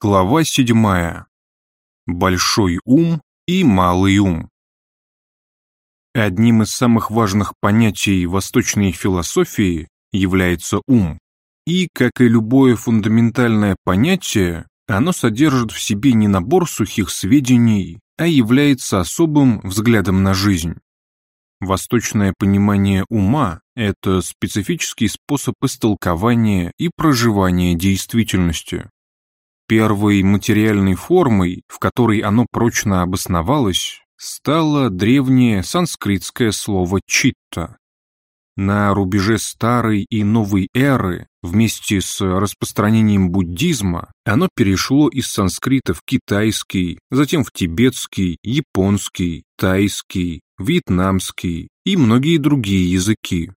Глава седьмая. Большой ум и малый ум. Одним из самых важных понятий восточной философии является ум. И, как и любое фундаментальное понятие, оно содержит в себе не набор сухих сведений, а является особым взглядом на жизнь. Восточное понимание ума – это специфический способ истолкования и проживания действительности. Первой материальной формой, в которой оно прочно обосновалось, стало древнее санскритское слово «читта». На рубеже старой и новой эры, вместе с распространением буддизма, оно перешло из санскрита в китайский, затем в тибетский, японский, тайский, вьетнамский и многие другие языки.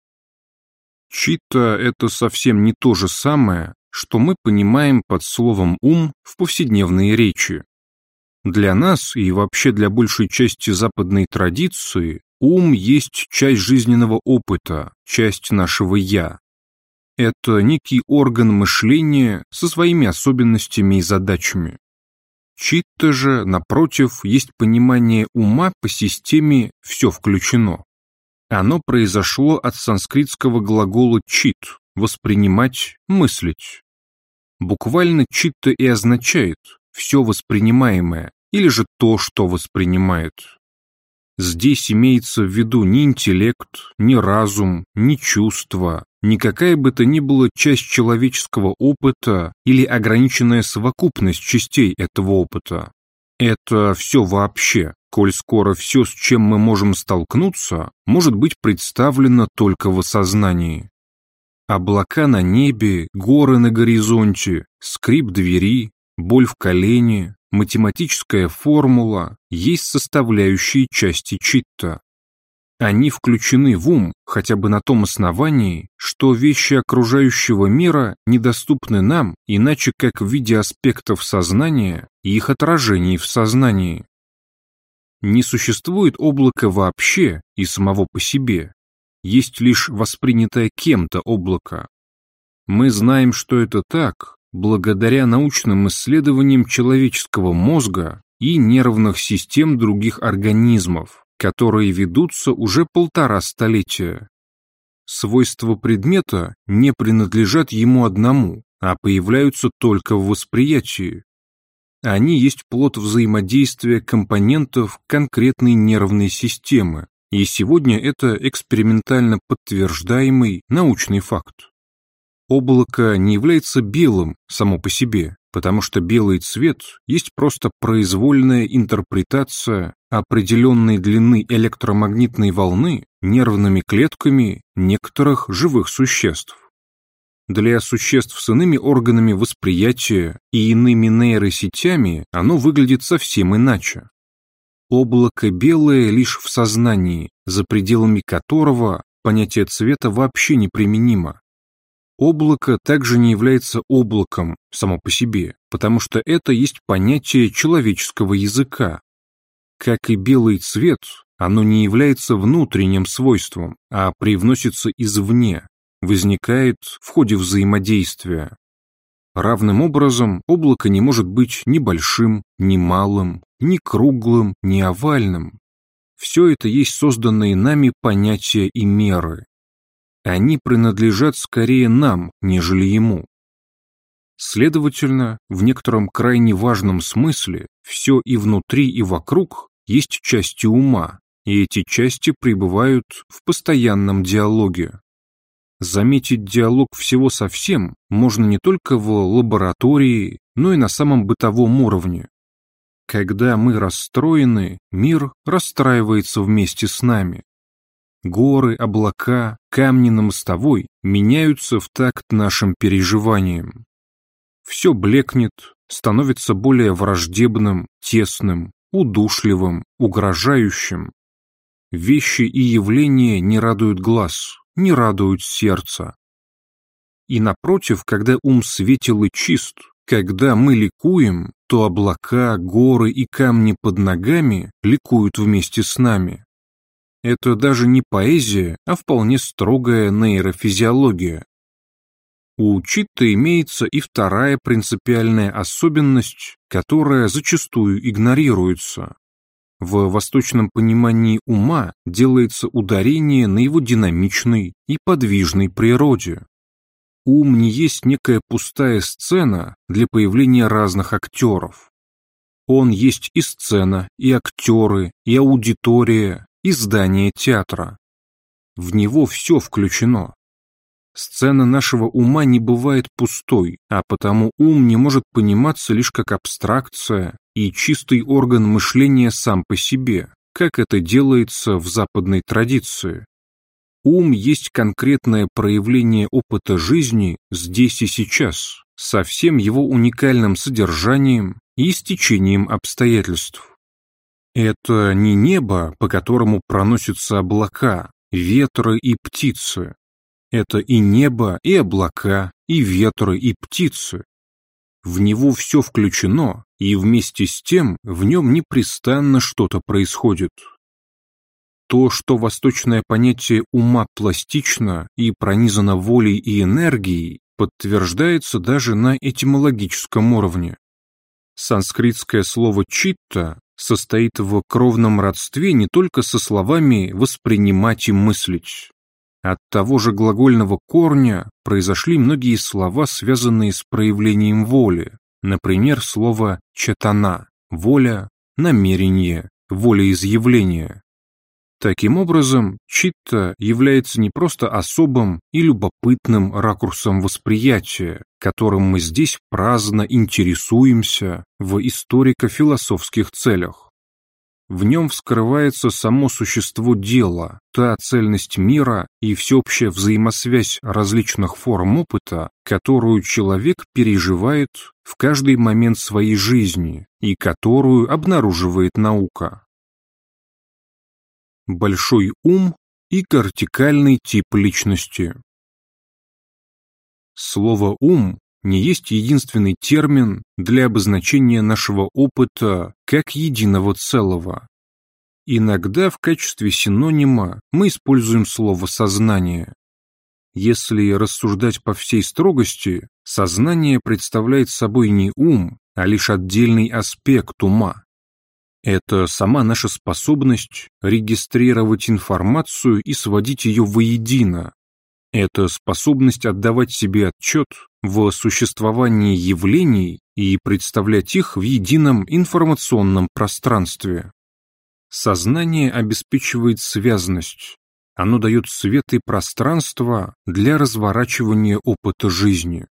Читта – это совсем не то же самое, что мы понимаем под словом «ум» в повседневной речи. Для нас и вообще для большей части западной традиции ум есть часть жизненного опыта, часть нашего «я». Это некий орган мышления со своими особенностями и задачами. Читта же, напротив, есть понимание ума по системе «все включено». Оно произошло от санскритского глагола «чит» – воспринимать, мыслить. Буквально читта и означает все воспринимаемое, или же то, что воспринимает. Здесь имеется в виду ни интеллект, ни разум, ни чувство, никакая бы то ни была часть человеческого опыта или ограниченная совокупность частей этого опыта. Это все вообще, коль скоро все, с чем мы можем столкнуться, может быть представлено только в осознании. Облака на небе, горы на горизонте, скрип двери, боль в колене, математическая формула есть составляющие части читта. Они включены в ум хотя бы на том основании, что вещи окружающего мира недоступны нам иначе как в виде аспектов сознания и их отражений в сознании. Не существует облака вообще и самого по себе, есть лишь воспринятое кем-то облако. Мы знаем, что это так, благодаря научным исследованиям человеческого мозга и нервных систем других организмов, которые ведутся уже полтора столетия. Свойства предмета не принадлежат ему одному, а появляются только в восприятии. Они есть плод взаимодействия компонентов конкретной нервной системы, и сегодня это экспериментально подтверждаемый научный факт. Облако не является белым само по себе, потому что белый цвет есть просто произвольная интерпретация определенной длины электромагнитной волны нервными клетками некоторых живых существ. Для существ с иными органами восприятия и иными нейросетями оно выглядит совсем иначе. Облако белое лишь в сознании, за пределами которого понятие цвета вообще неприменимо. Облако также не является облаком само по себе, потому что это есть понятие человеческого языка. Как и белый цвет, оно не является внутренним свойством, а привносится извне, возникает в ходе взаимодействия. Равным образом, облако не может быть ни большим, ни малым, ни круглым, ни овальным. Все это есть созданные нами понятия и меры. Они принадлежат скорее нам, нежели ему. Следовательно, в некотором крайне важном смысле все и внутри, и вокруг есть части ума, и эти части пребывают в постоянном диалоге. Заметить диалог всего совсем можно не только в лаборатории, но и на самом бытовом уровне. Когда мы расстроены, мир расстраивается вместе с нами. Горы, облака, камни на мостовой меняются в такт нашим переживаниям. Все блекнет, становится более враждебным, тесным, удушливым, угрожающим. Вещи и явления не радуют глаз, не радуют сердце. И напротив, когда ум светел и чист, когда мы ликуем, то облака, горы и камни под ногами ликуют вместе с нами. Это даже не поэзия, а вполне строгая нейрофизиология. у Читта имеется и вторая принципиальная особенность, которая зачастую игнорируется. В восточном понимании ума делается ударение на его динамичной и подвижной природе. Ум не есть некая пустая сцена для появления разных актеров. Он есть и сцена, и актеры, и аудитория, и здание театра. В него все включено. Сцена нашего ума не бывает пустой, а потому ум не может пониматься лишь как абстракция и чистый орган мышления сам по себе, как это делается в западной традиции. Ум есть конкретное проявление опыта жизни здесь и сейчас, со всем его уникальным содержанием и стечением обстоятельств. Это не небо, по которому проносятся облака, ветры и птицы, это и небо, и облака, и ветры, и птицы. В него все включено, и вместе с тем в нем непрестанно что-то происходит. То, что восточное понятие ума пластично и пронизано волей и энергией, подтверждается даже на этимологическом уровне. Санскритское слово «читта» состоит в кровном родстве не только со словами «воспринимать и мыслить». От того же глагольного корня произошли многие слова, связанные с проявлением воли. Например, слово «четана» – воля, намерение, волеизъявление. Таким образом, читта является не просто особым и любопытным ракурсом восприятия, которым мы здесь праздно интересуемся в историко-философских целях. В нем вскрывается само существо дела, та цельность мира и всеобщая взаимосвязь различных форм опыта, которую человек переживает в каждый момент своей жизни и которую обнаруживает наука. Большой ум и кортикальный тип личности Слово «ум» не есть единственный термин для обозначения нашего опыта как единого целого. Иногда в качестве синонима мы используем слово «сознание». Если рассуждать по всей строгости, сознание представляет собой не ум, а лишь отдельный аспект ума. Это сама наша способность регистрировать информацию и сводить ее воедино, это способность отдавать себе отчет в существовании явлений и представлять их в едином информационном пространстве. Сознание обеспечивает связность, оно дает свет и пространство для разворачивания опыта жизни.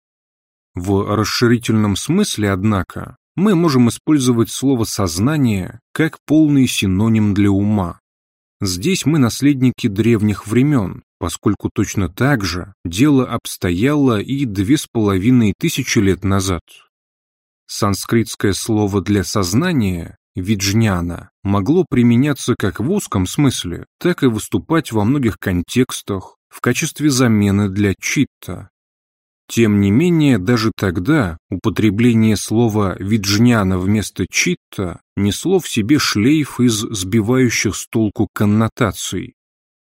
В расширительном смысле, однако, мы можем использовать слово «сознание» как полный синоним для ума. Здесь мы наследники древних времен, поскольку точно так же дело обстояло и две с половиной тысячи лет назад. Санскритское слово для сознания виджняна могло применяться как в узком смысле, так и выступать во многих контекстах в качестве замены для читта. Тем не менее, даже тогда употребление слова «виджняна» вместо «читта» несло в себе шлейф из сбивающих с толку коннотаций,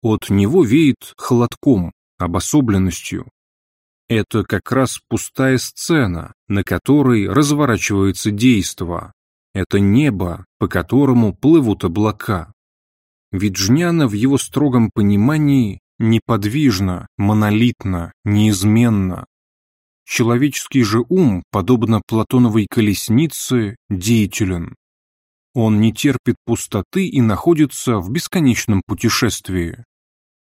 от него веет холодком, обособленностью. Это как раз пустая сцена, на которой разворачивается действо. Это небо, по которому плывут облака. Ведь Жняна в его строгом понимании неподвижно, монолитно, неизменно. Человеческий же ум, подобно Платоновой колеснице, деятелен. Он не терпит пустоты и находится в бесконечном путешествии.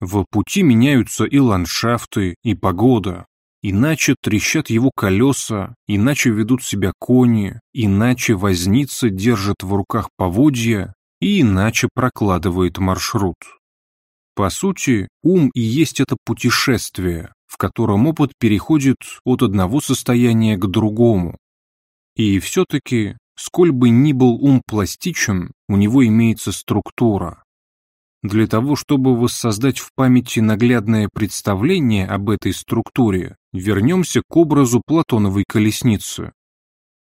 В пути меняются и ландшафты, и погода. Иначе трещат его колеса, иначе ведут себя кони, иначе возница держит в руках поводья и иначе прокладывает маршрут. По сути, ум и есть это путешествие, в котором опыт переходит от одного состояния к другому. И все-таки, сколь бы ни был ум пластичен, у него имеется структура. Для того, чтобы воссоздать в памяти наглядное представление об этой структуре, вернемся к образу Платоновой колесницы.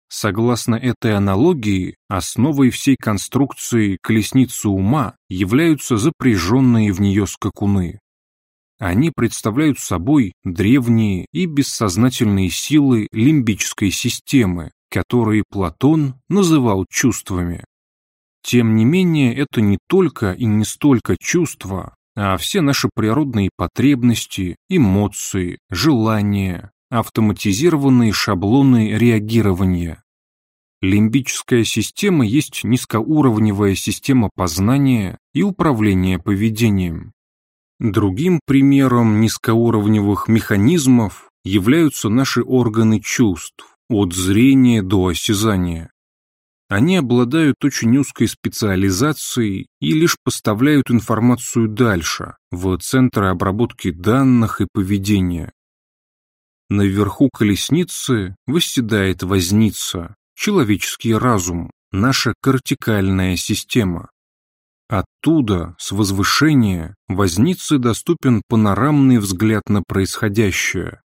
Согласно этой аналогии, основой всей конструкции колесницы ума являются запряженные в нее скакуны. Они представляют собой древние и бессознательные силы лимбической системы, которые Платон называл чувствами. Тем не менее, это не только и не столько чувства, а все наши природные потребности, эмоции, желания, автоматизированные шаблоны реагирования. Лимбическая система есть низкоуровневая система познания и управления поведением. Другим примером низкоуровневых механизмов являются наши органы чувств, от зрения до осязания. Они обладают очень узкой специализацией и лишь поставляют информацию дальше, в центры обработки данных и поведения. Наверху колесницы восседает возница, человеческий разум, наша кортикальная система. Оттуда, с возвышения, вознице доступен панорамный взгляд на происходящее.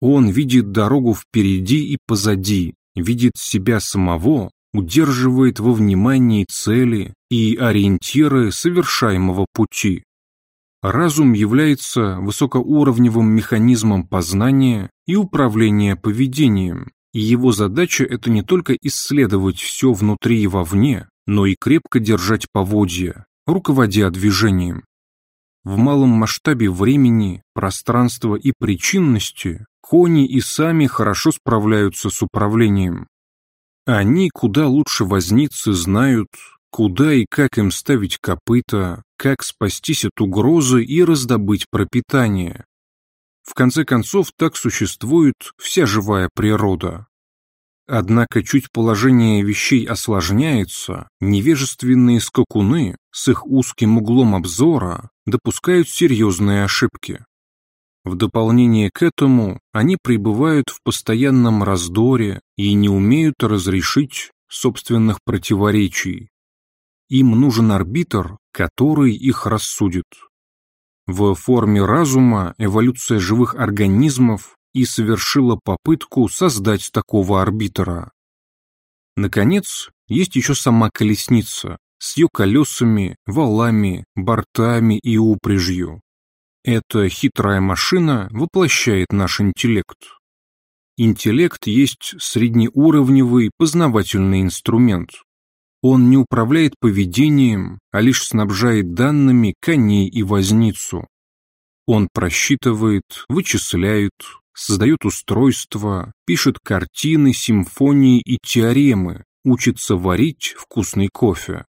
Он видит дорогу впереди и позади, видит себя самого удерживает во внимании цели и ориентиры совершаемого пути. Разум является высокоуровневым механизмом познания и управления поведением, и его задача это не только исследовать все внутри и вовне, но и крепко держать поводья, руководя движением. В малом масштабе времени, пространства и причинности кони и сами хорошо справляются с управлением, они куда лучше возницы знают, куда и как им ставить копыта, как спастись от угрозы и раздобыть пропитание. В конце концов, так существует вся живая природа. Однако чуть положение вещей осложняется, невежественные скакуны с их узким углом обзора допускают серьезные ошибки. В дополнение к этому они пребывают в постоянном раздоре и не умеют разрешить собственных противоречий. Им нужен арбитр, который их рассудит. В форме разума эволюция живых организмов и совершила попытку создать такого арбитра. Наконец, есть еще сама колесница с ее колесами, валами, бортами и упряжью. Эта хитрая машина воплощает наш интеллект. Интеллект есть среднеуровневый познавательный инструмент. Он не управляет поведением, а лишь снабжает данными коней и возницу. Он просчитывает, вычисляет, создает устройства, пишет картины, симфонии и теоремы, учится варить вкусный кофе.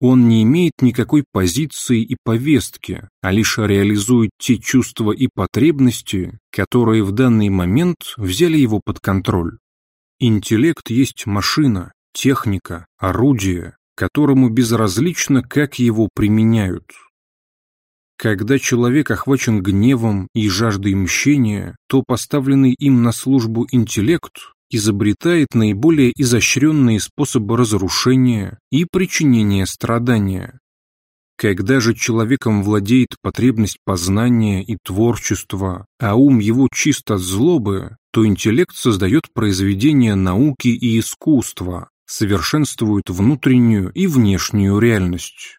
Он не имеет никакой позиции и повестки, а лишь реализует те чувства и потребности, которые в данный момент взяли его под контроль. Интеллект есть машина, техника, орудие, которому безразлично, как его применяют. Когда человек охвачен гневом и жаждой мщения, то поставленный им на службу интеллект изобретает наиболее изощренные способы разрушения и причинения страдания. Когда же человеком владеет потребность познания и творчества, а ум его чист от злобы, то интеллект создает произведения науки и искусства, совершенствует внутреннюю и внешнюю реальность.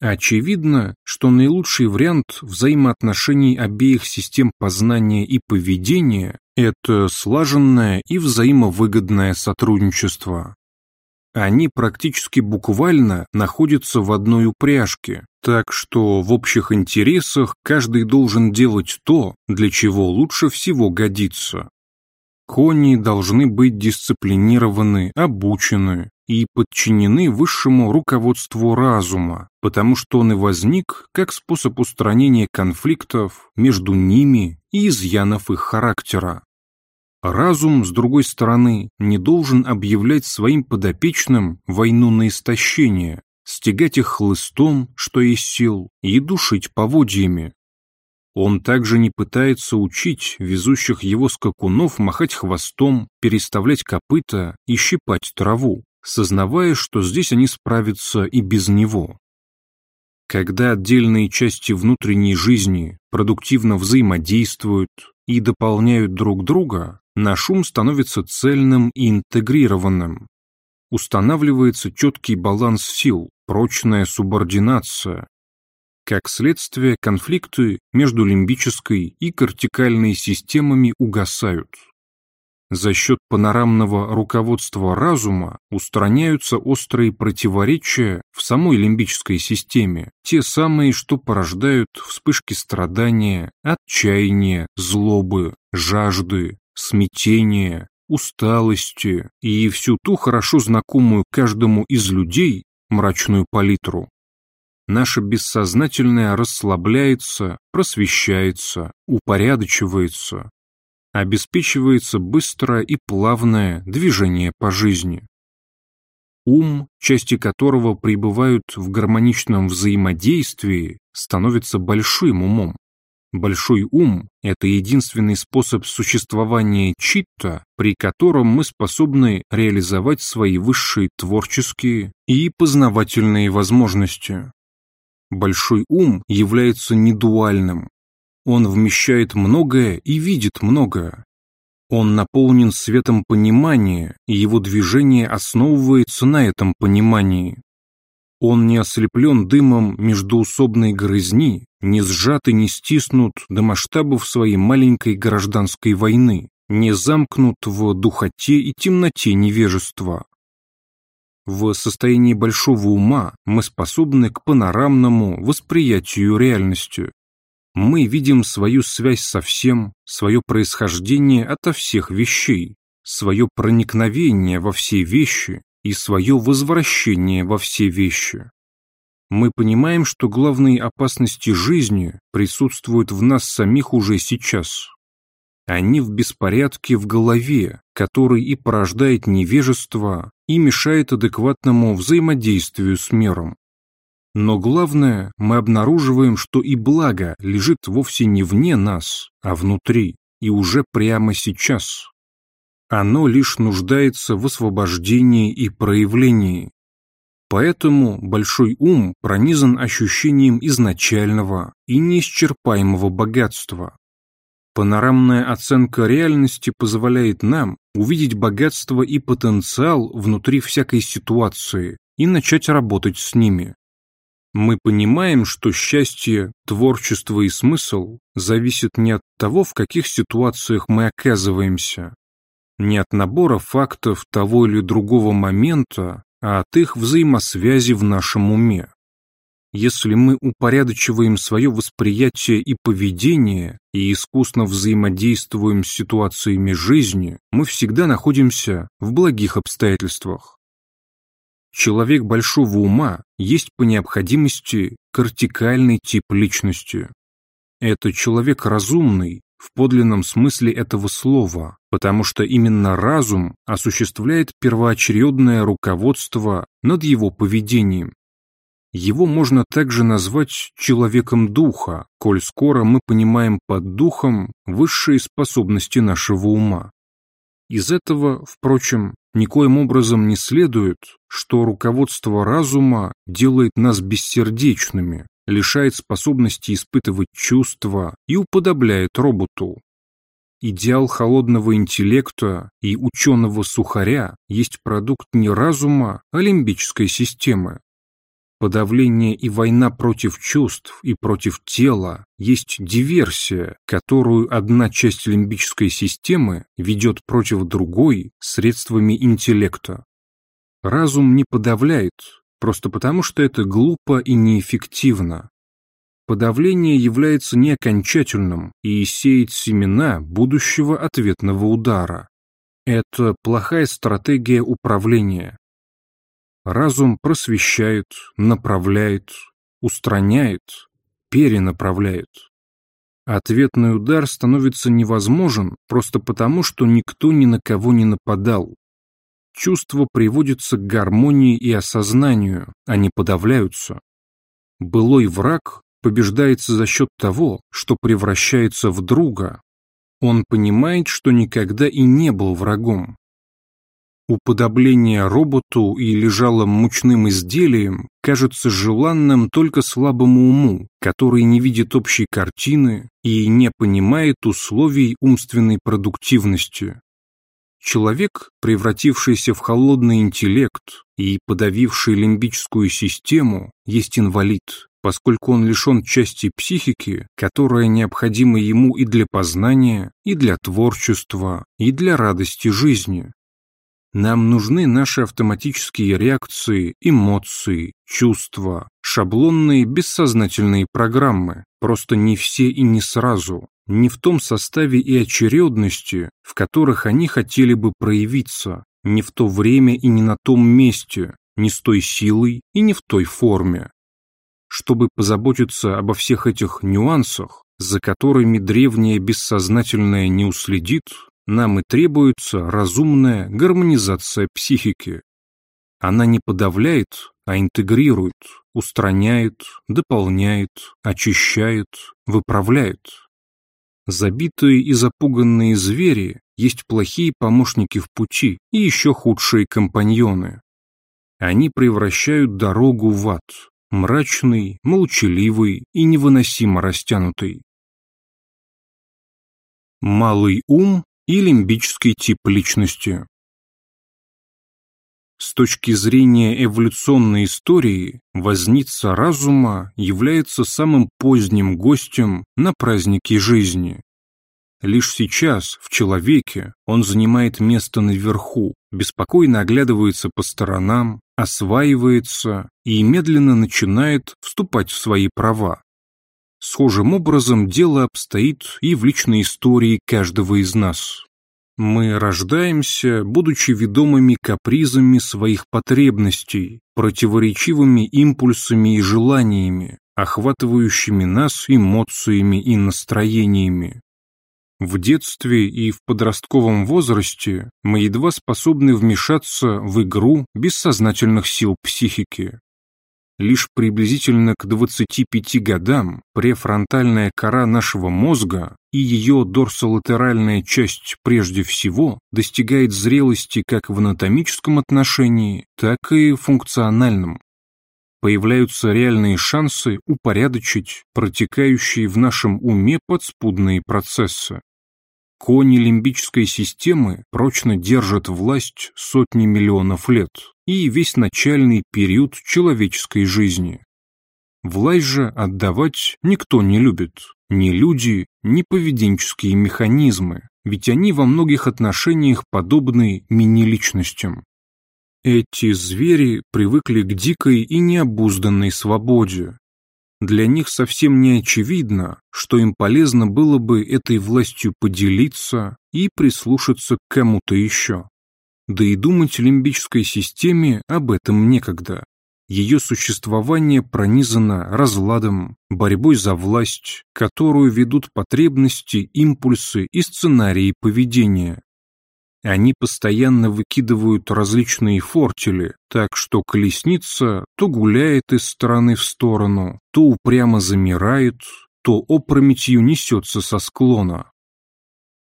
Очевидно, что наилучший вариант взаимоотношений обеих систем познания и поведения – это слаженное и взаимовыгодное сотрудничество. Они практически буквально находятся в одной упряжке, так что в общих интересах каждый должен делать то, для чего лучше всего годится. Кони должны быть дисциплинированы, обучены и подчинены высшему руководству разума, потому что он и возник как способ устранения конфликтов между ними и изъянов их характера. Разум, с другой стороны, не должен объявлять своим подопечным войну на истощение, стегать их хлыстом, что есть сил, и душить поводьями. Он также не пытается учить везущих его скакунов махать хвостом, переставлять копыта и щипать траву, сознавая, что здесь они справятся и без него. Когда отдельные части внутренней жизни продуктивно взаимодействуют и дополняют друг друга, наш ум становится цельным и интегрированным. Устанавливается четкий баланс сил, прочная субординация, Как следствие, конфликты между лимбической и кортикальной системами угасают. За счет панорамного руководства разума устраняются острые противоречия в самой лимбической системе, те самые, что порождают вспышки страдания, отчаяния, злобы, жажды, смятения, усталости и всю ту хорошо знакомую каждому из людей мрачную палитру. Наше бессознательное расслабляется, просвещается, упорядочивается, обеспечивается быстрое и плавное движение по жизни. Ум, части которого пребывают в гармоничном взаимодействии, становится большим умом. Большой ум – это единственный способ существования читта, при котором мы способны реализовать свои высшие творческие и познавательные возможности. Большой ум является недуальным, он вмещает многое и видит многое. Он наполнен светом понимания, и его движение основывается на этом понимании. Он не ослеплен дымом междуусобной грызни, не сжат и не стиснут до масштабов своей маленькой гражданской войны, не замкнут в духоте и темноте невежества. В состоянии большого ума мы способны к панорамному восприятию реальности мы видим свою связь со всем, свое происхождение ото всех вещей, свое проникновение во все вещи и свое возвращение во все вещи. Мы понимаем, что главные опасности жизни присутствуют в нас самих уже сейчас. Они в беспорядке в голове, который и порождает невежество и мешает адекватному взаимодействию с миром. Но главное, мы обнаруживаем, что и благо лежит вовсе не вне нас, а внутри, и уже прямо сейчас. Оно лишь нуждается в освобождении и проявлении. Поэтому большой ум пронизан ощущением изначального и неисчерпаемого богатства. Панорамная оценка реальности позволяет нам увидеть богатство и потенциал внутри всякой ситуации и начать работать с ними. Мы понимаем, что счастье, творчество и смысл зависят не от того, в каких ситуациях мы оказываемся, не от набора фактов того или другого момента, а от их взаимосвязи в нашем уме. Если мы упорядочиваем свое восприятие и поведение и искусно взаимодействуем с ситуациями жизни, мы всегда находимся в благих обстоятельствах. Человек большого ума есть по необходимости кортикальный тип личности. Это человек разумный в подлинном смысле этого слова, потому что именно разум осуществляет первоочередное руководство над его поведением. Его можно также назвать человеком духа, коль скоро мы понимаем под духом высшие способности нашего ума. Из этого, впрочем, никоим образом не следует, что руководство разума делает нас бессердечными, лишает способности испытывать чувства и уподобляет роботу. Идеал холодного интеллекта и ученого-сухаря есть продукт не разума, а лимбической системы, Подавление и война против чувств и против тела есть диверсия, которую одна часть лимбической системы ведет против другой средствами интеллекта. Разум не подавляет, просто потому что это глупо и неэффективно. Подавление является неокончательным и сеет семена будущего ответного удара. Это плохая стратегия управления, Разум просвещает, направляет, устраняет, перенаправляет. Ответный удар становится невозможен просто потому, что никто ни на кого не нападал. Чувства приводятся к гармонии и осознанию, они подавляются. Былой враг побеждается за счет того, что превращается в друга. Он понимает, что никогда и не был врагом, Уподобление роботу и лежалым мучным изделием кажется желанным только слабому уму, который не видит общей картины и не понимает условий умственной продуктивности. Человек, превратившийся в холодный интеллект и подавивший лимбическую систему, есть инвалид, поскольку он лишен части психики, которая необходима ему и для познания, и для творчества, и для радости жизни. Нам нужны наши автоматические реакции, эмоции, чувства, шаблонные бессознательные программы, просто не все и не сразу, не в том составе и очередности, в которых они хотели бы проявиться, не в то время и не на том месте, не с той силой и не в той форме. Чтобы позаботиться обо всех этих нюансах, за которыми древнее бессознательное не уследит, нам и требуется разумная гармонизация психики. Она не подавляет, а интегрирует, устраняет, дополняет, очищает, выправляет. Забитые и запуганные звери есть плохие помощники в пути и еще худшие компаньоны. Они превращают дорогу в ад, мрачный, молчаливый и невыносимо растянутый. Малый ум и лимбический тип личности. С точки зрения эволюционной истории, возница разума является самым поздним гостем на празднике жизни. Лишь сейчас, в человеке, он занимает место наверху, беспокойно оглядывается по сторонам, осваивается и медленно начинает вступать в свои права. Схожим образом дело обстоит и в личной истории каждого из нас. Мы рождаемся, будучи ведомыми капризами своих потребностей, противоречивыми импульсами и желаниями, охватывающими нас эмоциями и настроениями. В детстве и в подростковом возрасте мы едва способны вмешаться в игру бессознательных сил психики. Лишь приблизительно к 25 годам префронтальная кора нашего мозга и ее дорсолатеральная часть прежде всего достигает зрелости как в анатомическом отношении, так и функциональном. Появляются реальные шансы упорядочить протекающие в нашем уме подспудные процессы. Кони лимбической системы прочно держат власть сотни миллионов лет и весь начальный период человеческой жизни. Власть же отдавать никто не любит, ни люди, ни поведенческие механизмы, ведь они во многих отношениях подобны мини-личностям. Эти звери привыкли к дикой и необузданной свободе, для них совсем не очевидно, что им полезно было бы этой властью поделиться и прислушаться к кому-то еще. Да и думать лимбической системе об этом некогда. Ее существование пронизано разладом, борьбой за власть, которую ведут потребности, импульсы и сценарии поведения. Они постоянно выкидывают различные фортели, так что колесница то гуляет из стороны в сторону, то упрямо замирает, то опрометью несется со склона.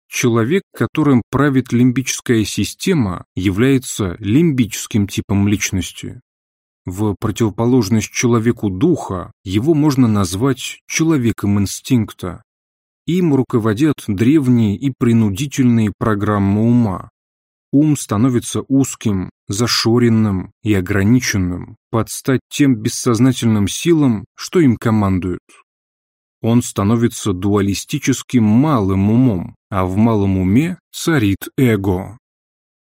Человек, которым правит лимбическая система, является лимбическим типом личности. В противоположность человеку духа его можно назвать человеком инстинкта. Им руководят древние и принудительные программы ума. Ум становится узким, зашоренным и ограниченным под стать тем бессознательным силам, что им командуют. Он становится дуалистическим малым умом, а в малом уме царит эго.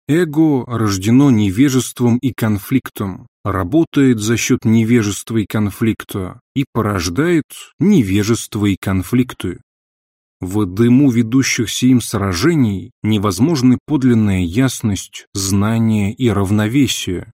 Эго рождено невежеством и конфликтом, работает за счет невежества и конфликта и порождает невежество и конфликты. В дыму ведущихся им сражений невозможны подлинная ясность, знание и равновесие.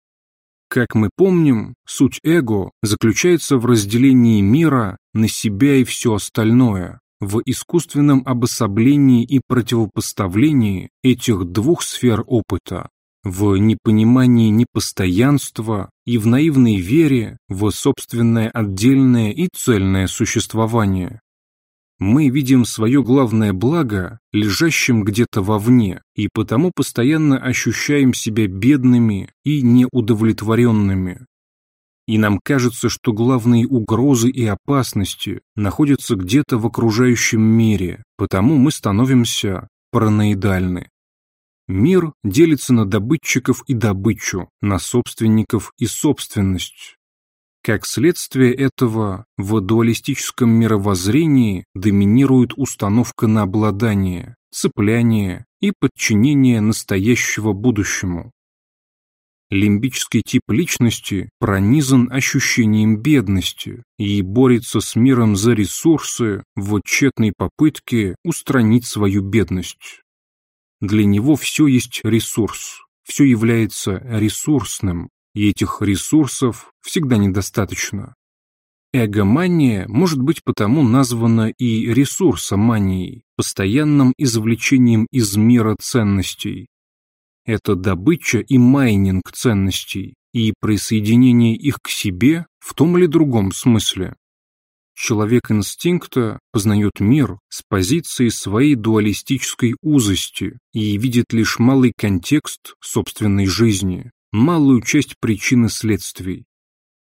Как мы помним, суть эго заключается в разделении мира на себя и все остальное, в искусственном обособлении и противопоставлении этих двух сфер опыта, в непонимании непостоянства и в наивной вере в собственное отдельное и цельное существование мы видим свое главное благо лежащим где-то вовне, и потому постоянно ощущаем себя бедными и неудовлетворенными. И нам кажется, что главные угрозы и опасности находятся где-то в окружающем мире, потому мы становимся параноидальны. Мир делится на добытчиков и добычу, на собственников и собственность. Как следствие этого, в дуалистическом мировоззрении доминирует установка на обладание, цепляние и подчинение настоящего будущему. Лимбический тип личности пронизан ощущением бедности и борется с миром за ресурсы в тщетной попытке устранить свою бедность. Для него все есть ресурс, все является ресурсным, и этих ресурсов всегда недостаточно. Эгомания может быть потому названа и ресурсоманией, постоянным извлечением из мира ценностей. Это добыча и майнинг ценностей, и присоединение их к себе в том или другом смысле. Человек инстинкта познает мир с позиции своей дуалистической узости и видит лишь малый контекст собственной жизни, малую часть причин и следствий.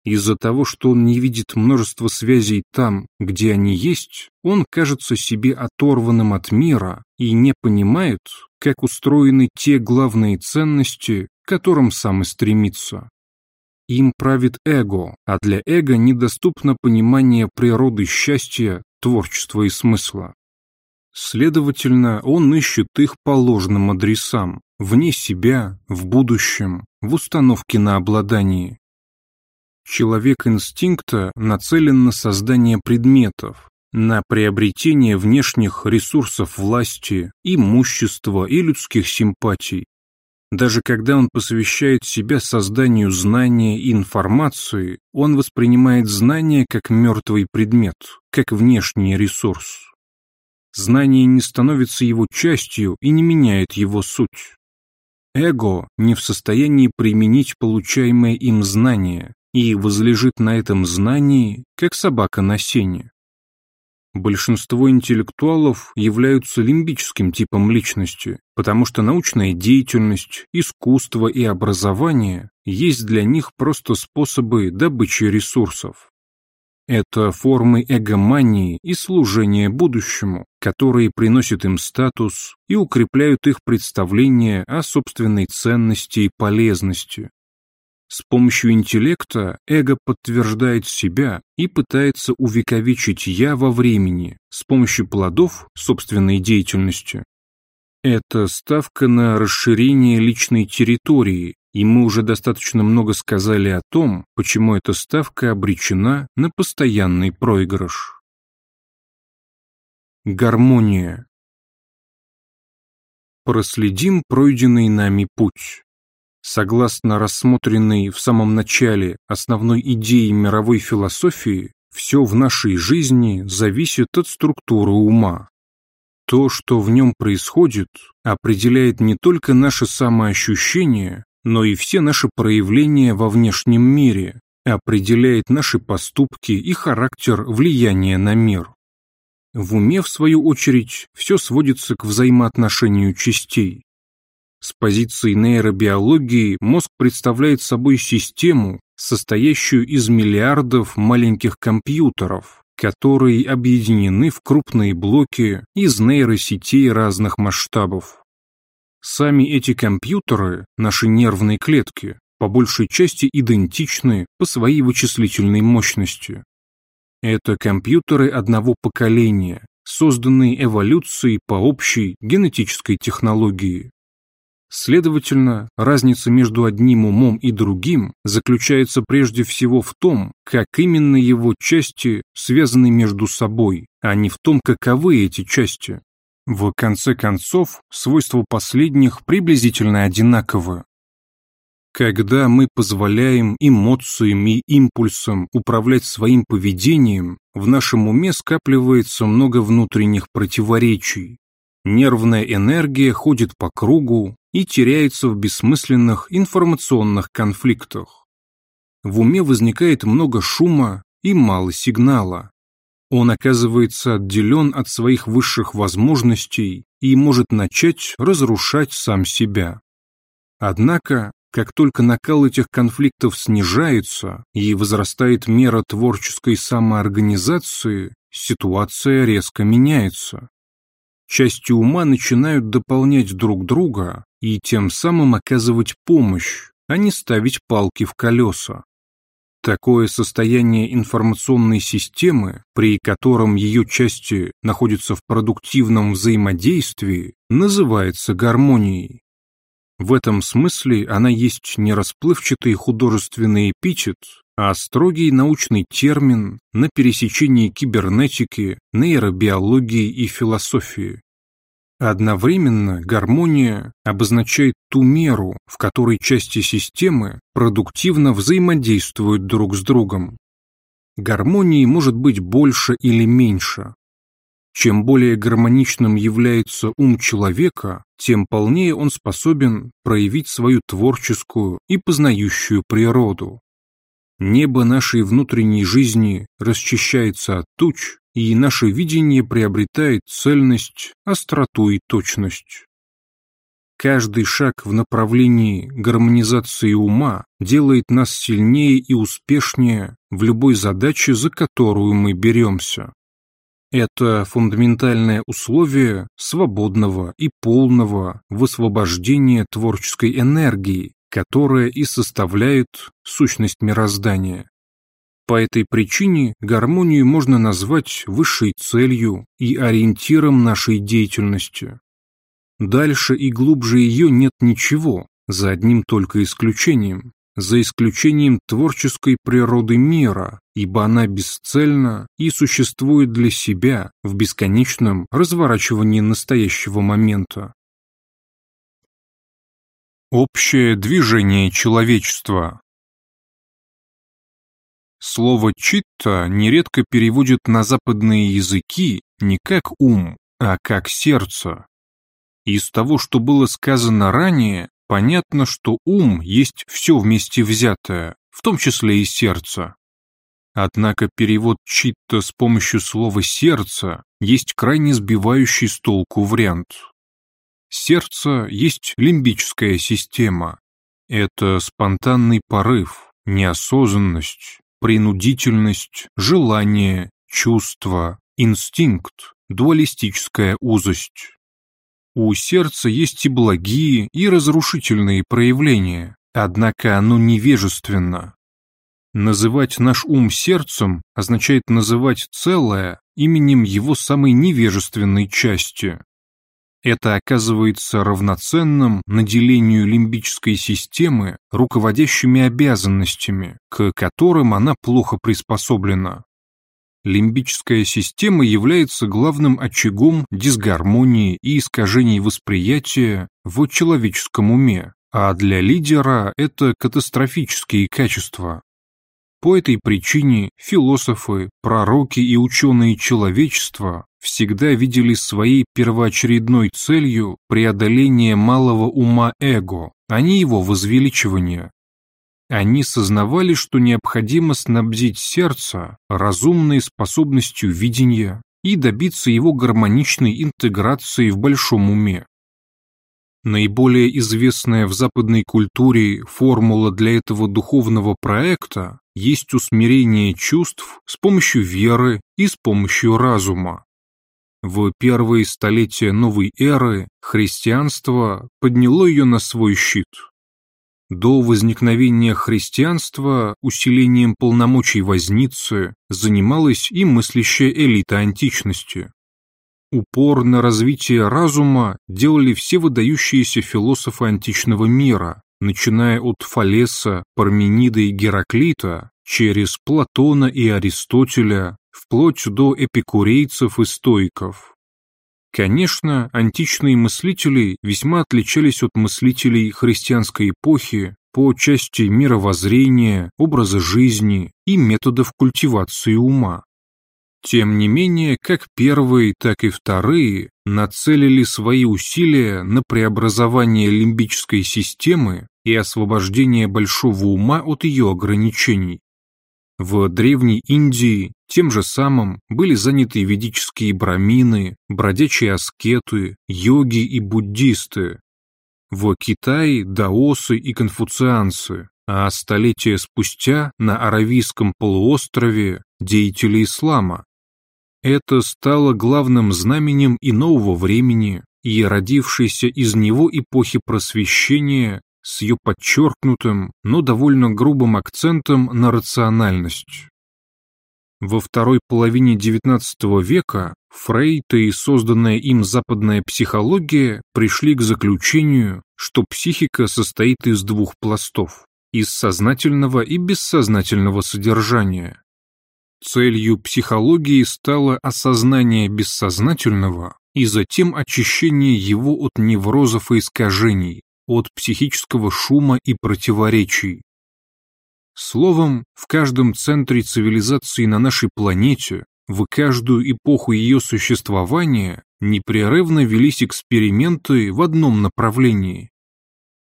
Из-за того, что он не видит множество связей там, где они есть, он кажется себе оторванным от мира и не понимает, как устроены те главные ценности, к которым сам и стремится. Им правит эго, а для эго недоступно понимание природы счастья, творчества и смысла. Следовательно, он ищет их по ложным адресам, вне себя, в будущем, в установке на обладании. Человек инстинкта нацелен на создание предметов, на приобретение внешних ресурсов власти, имущества и людских симпатий, даже когда он посвящает себя созданию знания и информации, он воспринимает знание как мертвый предмет, как внешний ресурс. Знание не становится его частью и не меняет его суть. Эго не в состоянии применить получаемое им знание и возлежит на этом знании, как собака на сене. Большинство интеллектуалов являются лимбическим типом личности, потому что научная деятельность, искусство и образование есть для них просто способы добычи ресурсов. Это формы эгомании и служения будущему, которые приносят им статус и укрепляют их представление о собственной ценности и полезности. С помощью интеллекта эго подтверждает себя и пытается увековечить «я» во времени с помощью плодов собственной деятельности. Это ставка на расширение личной территории, и мы уже достаточно много сказали о том, почему эта ставка обречена на постоянный проигрыш. Гармония Проследим пройденный нами путь. Согласно рассмотренной в самом начале основной идее мировой философии, все в нашей жизни зависит от структуры ума. То, что в нем происходит, определяет не только наше самоощущение, но и все наши проявления во внешнем мире, определяет наши поступки и характер влияния на мир. В уме, в свою очередь, все сводится к взаимоотношению частей. С позиции нейробиологии мозг представляет собой систему, состоящую из миллиардов маленьких компьютеров, которые объединены в крупные блоки из нейросетей разных масштабов. Сами эти компьютеры, наши нервные клетки, по большей части идентичны по своей вычислительной мощности. Это компьютеры одного поколения, созданные эволюцией по общей генетической технологии. Следовательно, разница между одним умом и другим заключается прежде всего в том, как именно его части связаны между собой, а не в том, каковы эти части. В конце концов, свойства последних приблизительно одинаковы. Когда мы позволяем эмоциям и импульсам управлять своим поведением, в нашем уме скапливается много внутренних противоречий. Нервная энергия ходит по кругу, и теряется в бессмысленных информационных конфликтах. В уме возникает много шума и мало сигнала. Он оказывается отделен от своих высших возможностей и может начать разрушать сам себя. Однако, как только накал этих конфликтов снижается и возрастает мера творческой самоорганизации, ситуация резко меняется. Части ума начинают дополнять друг друга и тем самым оказывать помощь, а не ставить палки в колеса. Такое состояние информационной системы, при котором ее части находятся в продуктивном взаимодействии, называется гармонией. В этом смысле она есть не расплывчатый художественный эпитет, а строгий научный термин на пересечении кибернетики, нейробиологии и философии. Одновременно гармония обозначает ту меру, в которой части системы продуктивно взаимодействуют друг с другом. Гармонии может быть больше или меньше. Чем более гармоничным является ум человека, тем полнее он способен проявить свою творческую и познающую природу. Небо нашей внутренней жизни расчищается от туч, и наше видение приобретает цельность, остроту и точность. Каждый шаг в направлении гармонизации ума делает нас сильнее и успешнее в любой задаче, за которую мы беремся. Это фундаментальное условие свободного и полного высвобождения творческой энергии, которая и составляет сущность мироздания. По этой причине гармонию можно назвать высшей целью и ориентиром нашей деятельности. Дальше и глубже ее нет ничего, за одним только исключением, за исключением творческой природы мира, ибо она бесцельна и существует для себя в бесконечном разворачивании настоящего момента. Общее движение человечества Слово «читта» нередко переводят на западные языки не как «ум», а как «сердце». Из того, что было сказано ранее, понятно, что ум есть все вместе взятое, в том числе и сердце. Однако перевод «читта» с помощью слова «сердце» есть крайне сбивающий с толку вариант. Сердце есть лимбическая система. Это спонтанный порыв, неосознанность, принудительность, желание, чувство, инстинкт, дуалистическая узость. У сердца есть и благие, и разрушительные проявления, однако оно невежественно. Называть наш ум сердцем означает называть целое именем его самой невежественной части. Это оказывается равноценным наделению лимбической системы руководящими обязанностями, к которым она плохо приспособлена. Лимбическая система является главным очагом дисгармонии и искажений восприятия в человеческом уме, а для лидера это катастрофические качества. По этой причине философы, пророки и ученые человечества всегда видели своей первоочередной целью преодоление малого ума эго, а не его возвеличивание. Они сознавали, что необходимо снабдить сердце разумной способностью видения и добиться его гармоничной интеграции в большом уме. Наиболее известная в западной культуре формула для этого духовного проекта есть усмирение чувств с помощью веры и с помощью разума. В первые столетия новой эры христианство подняло ее на свой щит. До возникновения христианства усилением полномочий возницы занималась и мыслящая элита античности. Упор на развитие разума делали все выдающиеся философы античного мира, начиная от Фалеса, Парменида и Гераклита, через Платона и Аристотеля, вплоть до эпикурейцев и стоиков. Конечно, античные мыслители весьма отличались от мыслителей христианской эпохи по части мировоззрения, образа жизни и методов культивации ума. Тем не менее, как первые, так и вторые нацелили свои усилия на преобразование лимбической системы и освобождение большого ума от ее ограничений. В Древней Индии тем же самым были заняты ведические брамины, бродячие аскеты, йоги и буддисты. В Китае – даосы и конфуцианцы, а столетия спустя на Аравийском полуострове – деятели ислама. Это стало главным знаменем и нового времени, и родившейся из него эпохи просвещения с ее подчеркнутым, но довольно грубым акцентом на рациональность. Во второй половине XIX века Фрейд и созданная им западная психология пришли к заключению, что психика состоит из двух пластов – из сознательного и бессознательного содержания. Целью психологии стало осознание бессознательного и затем очищение его от неврозов и искажений, от психического шума и противоречий. Словом, в каждом центре цивилизации на нашей планете, в каждую эпоху ее существования, непрерывно велись эксперименты в одном направлении.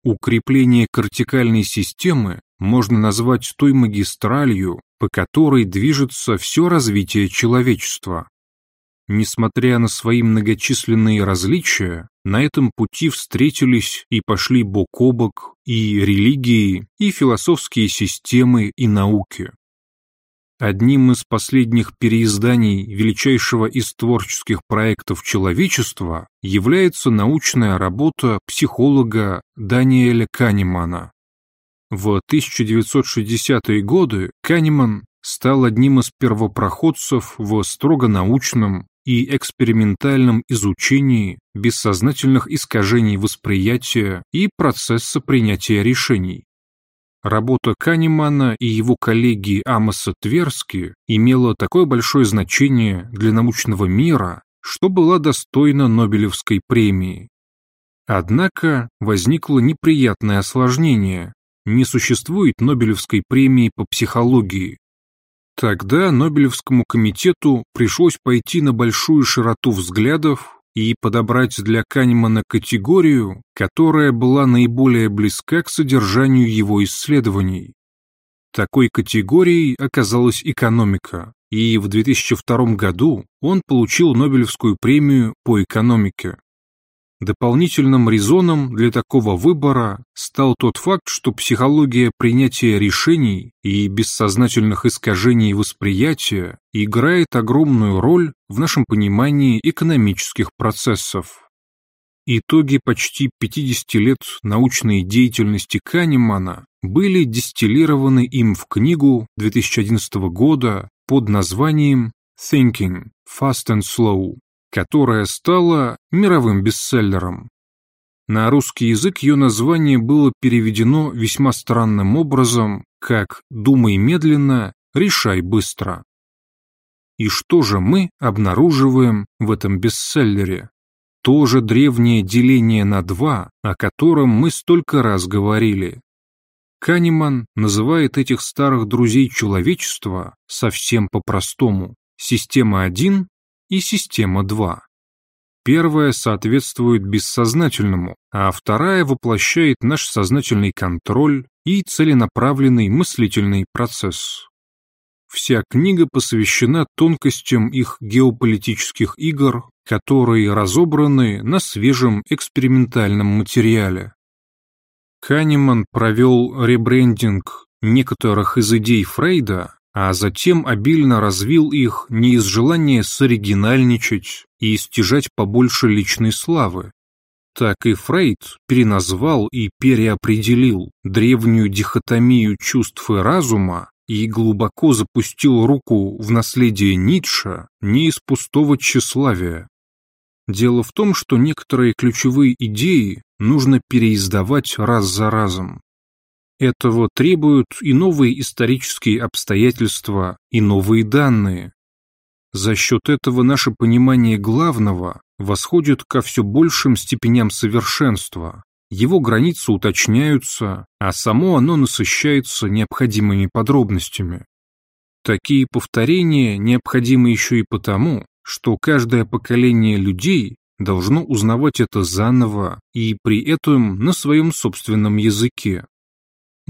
Укрепление кортикальной системы можно назвать той магистралью, по которой движется все развитие человечества. Несмотря на свои многочисленные различия, на этом пути встретились и пошли бок о бок и религии, и философские системы, и науки. Одним из последних переизданий величайшего из творческих проектов человечества является научная работа психолога Даниэля Канемана. В 1960-е годы Канеман стал одним из первопроходцев в строго научном и экспериментальном изучении бессознательных искажений восприятия и процесса принятия решений. Работа Канемана и его коллеги Амоса Тверски имела такое большое значение для научного мира, что была достойна Нобелевской премии. Однако возникло неприятное осложнение. Не существует Нобелевской премии по психологии, Тогда Нобелевскому комитету пришлось пойти на большую широту взглядов и подобрать для Канемана категорию, которая была наиболее близка к содержанию его исследований. Такой категорией оказалась экономика, и в 2002 году он получил Нобелевскую премию по экономике. Дополнительным резоном для такого выбора стал тот факт, что психология принятия решений и бессознательных искажений восприятия играет огромную роль в нашем понимании экономических процессов. Итоги почти 50 лет научной деятельности Канемана были дистиллированы им в книгу 2011 года под названием Thinking Fast and Slow которая стала мировым бестселлером. На русский язык ее название было переведено весьма странным образом, как «думай медленно, решай быстро». И что же мы обнаруживаем в этом бестселлере? То же древнее деление на два, о котором мы столько раз говорили. Канеман называет этих старых друзей человечества совсем по-простому. Система 1 и система 2. Первая соответствует бессознательному, а вторая воплощает наш сознательный контроль и целенаправленный мыслительный процесс. Вся книга посвящена тонкостям их геополитических игр, которые разобраны на свежем экспериментальном материале. Канеман провел ребрендинг некоторых из идей Фрейда а затем обильно развил их не из желания соригинальничать и стяжать побольше личной славы. Так и Фрейд переназвал и переопределил древнюю дихотомию чувств и разума и глубоко запустил руку в наследие Ницше не из пустого тщеславия. Дело в том, что некоторые ключевые идеи нужно переиздавать раз за разом, этого требуют и новые исторические обстоятельства, и новые данные. За счет этого наше понимание главного восходит ко все большим степеням совершенства, его границы уточняются, а само оно насыщается необходимыми подробностями. Такие повторения необходимы еще и потому, что каждое поколение людей должно узнавать это заново и при этом на своем собственном языке.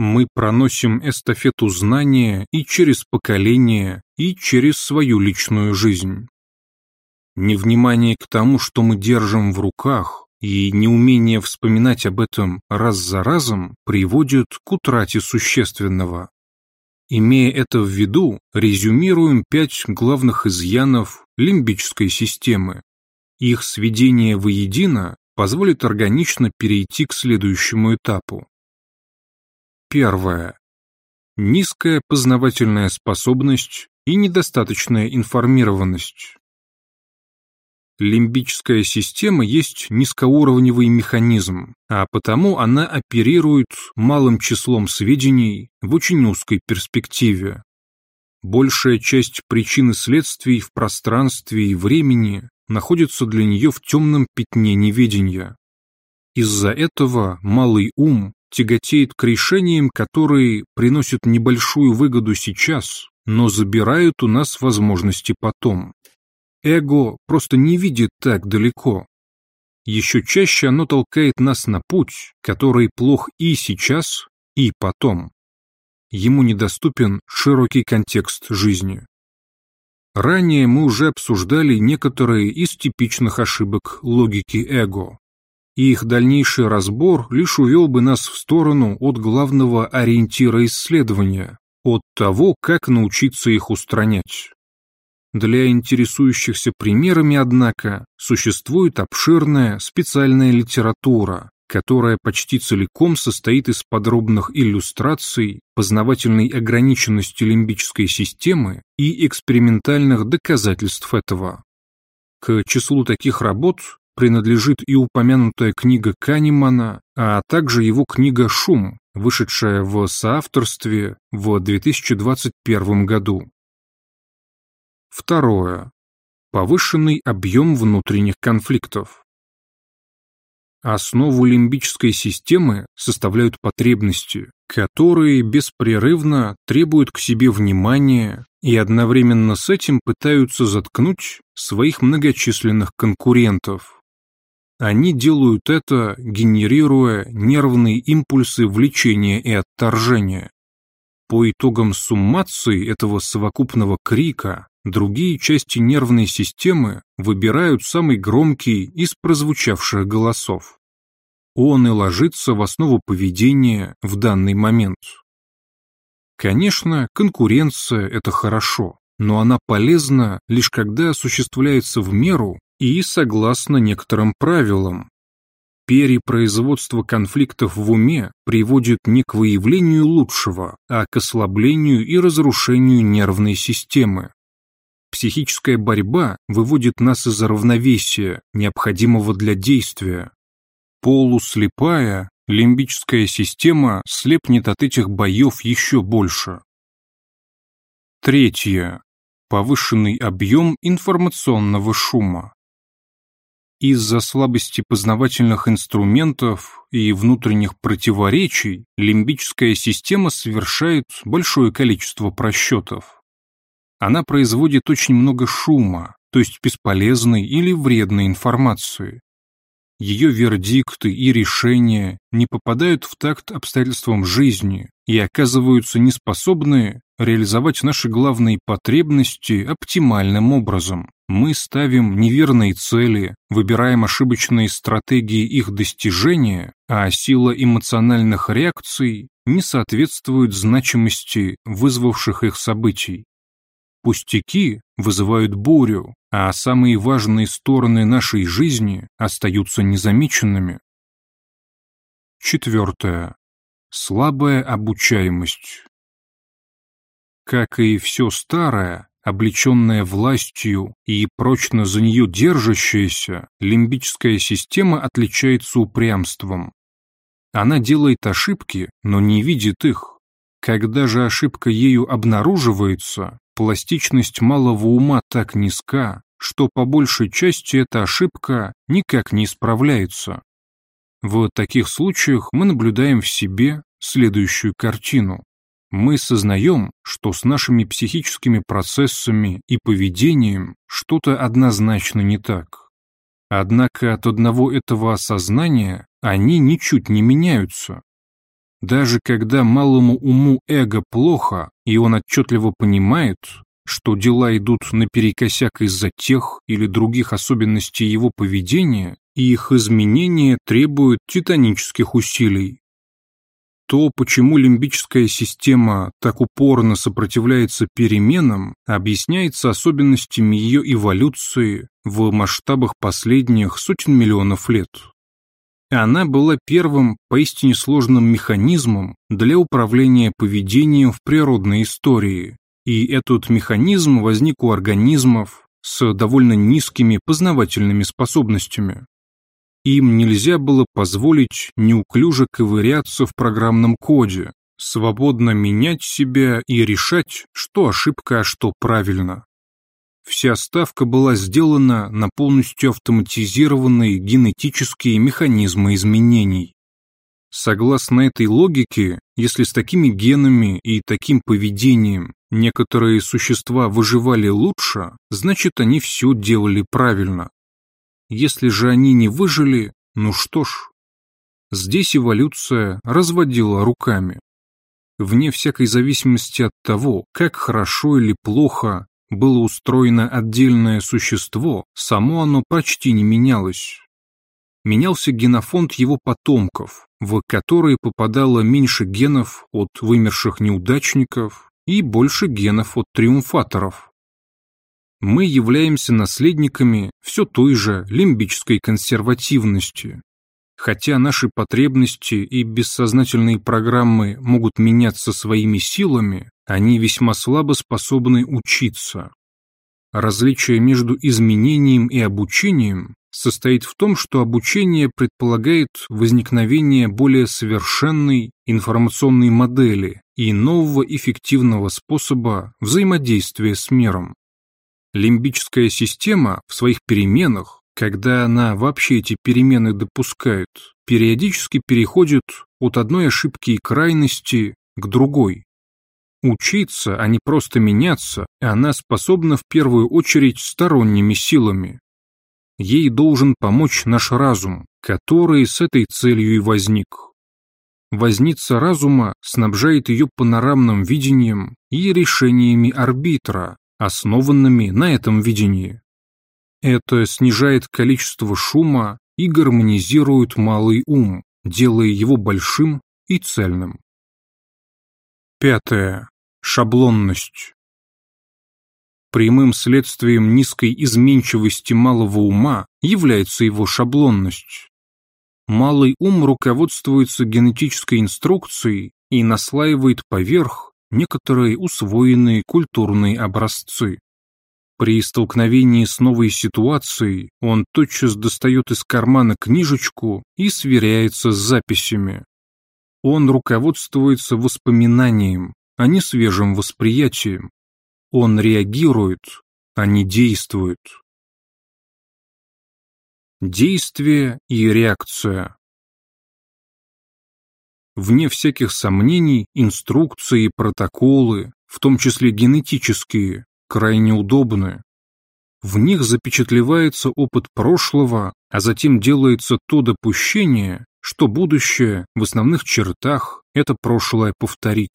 Мы проносим эстафету знания и через поколения, и через свою личную жизнь. Невнимание к тому, что мы держим в руках, и неумение вспоминать об этом раз за разом приводит к утрате существенного. Имея это в виду, резюмируем пять главных изъянов лимбической системы. Их сведение воедино позволит органично перейти к следующему этапу Первое. Низкая познавательная способность и недостаточная информированность. Лимбическая система есть низкоуровневый механизм, а потому она оперирует малым числом сведений в очень узкой перспективе. Большая часть причин и следствий в пространстве и времени находится для нее в темном пятне неведения. Из-за этого малый ум тяготеет к решениям, которые приносят небольшую выгоду сейчас, но забирают у нас возможности потом. Эго просто не видит так далеко. Еще чаще оно толкает нас на путь, который плох и сейчас, и потом. Ему недоступен широкий контекст жизни. Ранее мы уже обсуждали некоторые из типичных ошибок логики эго. И их дальнейший разбор лишь увел бы нас в сторону от главного ориентира исследования, от того, как научиться их устранять. Для интересующихся примерами, однако, существует обширная специальная литература, которая почти целиком состоит из подробных иллюстраций познавательной ограниченности лимбической системы и экспериментальных доказательств этого. К числу таких работ принадлежит и упомянутая книга Канемана, а также его книга «Шум», вышедшая в соавторстве в 2021 году. Второе. Повышенный объем внутренних конфликтов. Основу лимбической системы составляют потребности, которые беспрерывно требуют к себе внимания и одновременно с этим пытаются заткнуть своих многочисленных конкурентов. Они делают это, генерируя нервные импульсы влечения и отторжения. По итогам суммации этого совокупного крика Другие части нервной системы выбирают самый громкий из прозвучавших голосов. Он и ложится в основу поведения в данный момент. Конечно, конкуренция – это хорошо, но она полезна лишь когда осуществляется в меру и согласно некоторым правилам. Перепроизводство конфликтов в уме приводит не к выявлению лучшего, а к ослаблению и разрушению нервной системы. Психическая борьба выводит нас из равновесия, необходимого для действия. Полуслепая лимбическая система слепнет от этих боев еще больше. Третье. Повышенный объем информационного шума. Из-за слабости познавательных инструментов и внутренних противоречий лимбическая система совершает большое количество просчетов. Она производит очень много шума, то есть бесполезной или вредной информации. Ее вердикты и решения не попадают в такт обстоятельствам жизни и оказываются неспособны реализовать наши главные потребности оптимальным образом. Мы ставим неверные цели, выбираем ошибочные стратегии их достижения, а сила эмоциональных реакций не соответствует значимости вызвавших их событий. Пустяки вызывают бурю, а самые важные стороны нашей жизни остаются незамеченными. Четвертое. Слабая обучаемость. Как и все старое, облеченное властью и прочно за нее держащаяся, лимбическая система отличается упрямством. Она делает ошибки, но не видит их. Когда же ошибка ею обнаруживается, пластичность малого ума так низка, что по большей части эта ошибка никак не исправляется. В таких случаях мы наблюдаем в себе следующую картину. Мы сознаем, что с нашими психическими процессами и поведением что-то однозначно не так. Однако от одного этого осознания они ничуть не меняются. Даже когда малому уму эго плохо, и он отчетливо понимает, что дела идут наперекосяк из-за тех или других особенностей его поведения, и их изменение требует титанических усилий. То, почему лимбическая система так упорно сопротивляется переменам, объясняется особенностями ее эволюции в масштабах последних сотен миллионов лет. Она была первым поистине сложным механизмом для управления поведением в природной истории, и этот механизм возник у организмов с довольно низкими познавательными способностями. Им нельзя было позволить неуклюже ковыряться в программном коде, свободно менять себя и решать, что ошибка, а что правильно. Вся ставка была сделана на полностью автоматизированные генетические механизмы изменений. Согласно этой логике, если с такими генами и таким поведением некоторые существа выживали лучше, значит они все делали правильно. Если же они не выжили, ну что ж. Здесь эволюция разводила руками. Вне всякой зависимости от того, как хорошо или плохо было устроено отдельное существо, само оно почти не менялось. Менялся генофонд его потомков, в которые попадало меньше генов от вымерших неудачников и больше генов от триумфаторов мы являемся наследниками все той же лимбической консервативности. Хотя наши потребности и бессознательные программы могут меняться своими силами, они весьма слабо способны учиться. Различие между изменением и обучением состоит в том, что обучение предполагает возникновение более совершенной информационной модели и нового эффективного способа взаимодействия с миром. Лимбическая система в своих переменах, когда она вообще эти перемены допускает, периодически переходит от одной ошибки и крайности к другой. Учиться, а не просто меняться, она способна в первую очередь сторонними силами. Ей должен помочь наш разум, который с этой целью и возник. Возница разума снабжает ее панорамным видением и решениями арбитра, основанными на этом видении. Это снижает количество шума и гармонизирует малый ум, делая его большим и цельным. Пятое. Шаблонность. Прямым следствием низкой изменчивости малого ума является его шаблонность. Малый ум руководствуется генетической инструкцией и наслаивает поверх некоторые усвоенные культурные образцы. При столкновении с новой ситуацией он тотчас достает из кармана книжечку и сверяется с записями. Он руководствуется воспоминанием, а не свежим восприятием. Он реагирует, а не действует. Действие и реакция Вне всяких сомнений, инструкции и протоколы, в том числе генетические, крайне удобны. В них запечатлевается опыт прошлого, а затем делается то допущение, что будущее в основных чертах это прошлое повторит.